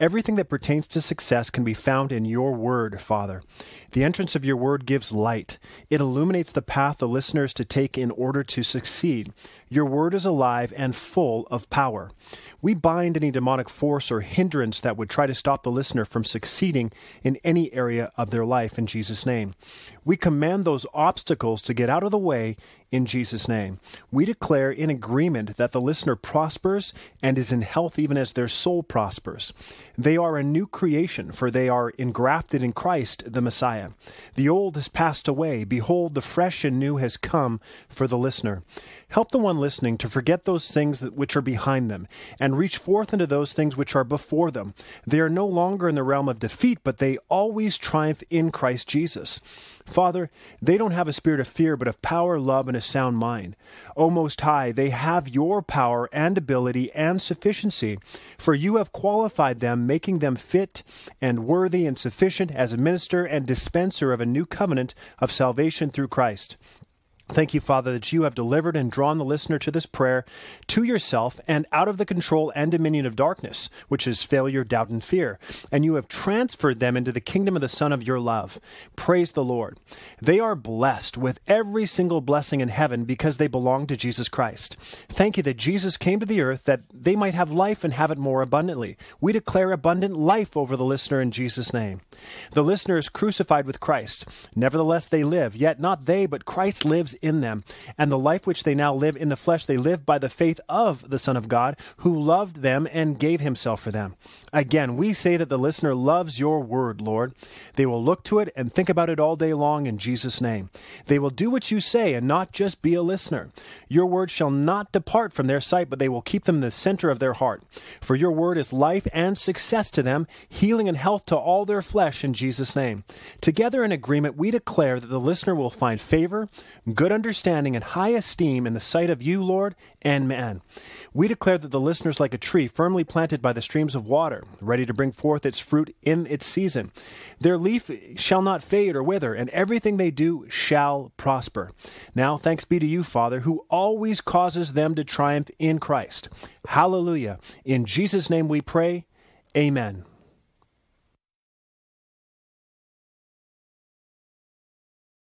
Everything that pertains to success can be found in your word, Father. The entrance of your word gives light. It illuminates the path the listener is to take in order to succeed. Your word is alive and full of power. We bind any demonic force or hindrance that would try to stop the listener from succeeding in any area of their life in Jesus' name. We command those obstacles to get out of the way in Jesus' name. We declare in agreement that the listener prospers and is in health even as their soul prospers. They are a new creation, for they are engrafted in Christ, the Messiah. The old has passed away. Behold, the fresh and new has come for the listener. Help the one listening to forget those things that, which are behind them and reach forth into those things which are before them. They are no longer in the realm of defeat, but they always triumph in Christ Jesus. Father, they don't have a spirit of fear, but of power, love, and a sound mind. O Most High, they have your power and ability and sufficiency, for you have qualified them, making them fit and worthy and sufficient as a minister and dispenser of a new covenant of salvation through Christ. Thank you, Father, that you have delivered and drawn the listener to this prayer to yourself and out of the control and dominion of darkness, which is failure, doubt, and fear. And you have transferred them into the kingdom of the Son of your love. Praise the Lord. They are blessed with every single blessing in heaven because they belong to Jesus Christ. Thank you that Jesus came to the earth that they might have life and have it more abundantly. We declare abundant life over the listener in Jesus' name. The listener is crucified with Christ. Nevertheless, they live, yet not they, but Christ lives in them. And the life which they now live in the flesh, they live by the faith of the Son of God, who loved them and gave himself for them. Again, we say that the listener loves your word, Lord. They will look to it and think about it all day long in Jesus' name. They will do what you say and not just be a listener. Your word shall not depart from their sight, but they will keep them in the center of their heart. For your word is life and success to them, healing and health to all their flesh in Jesus' name. Together in agreement, we declare that the listener will find favor, good understanding, and high esteem in the sight of you, Lord, and man. We declare that the listener is like a tree firmly planted by the streams of water, ready to bring forth its fruit in its season. Their leaf shall not fade or wither, and everything they do shall prosper. Now, thanks be to you, Father, who always causes them to triumph in Christ. Hallelujah. In Jesus' name we pray. Amen.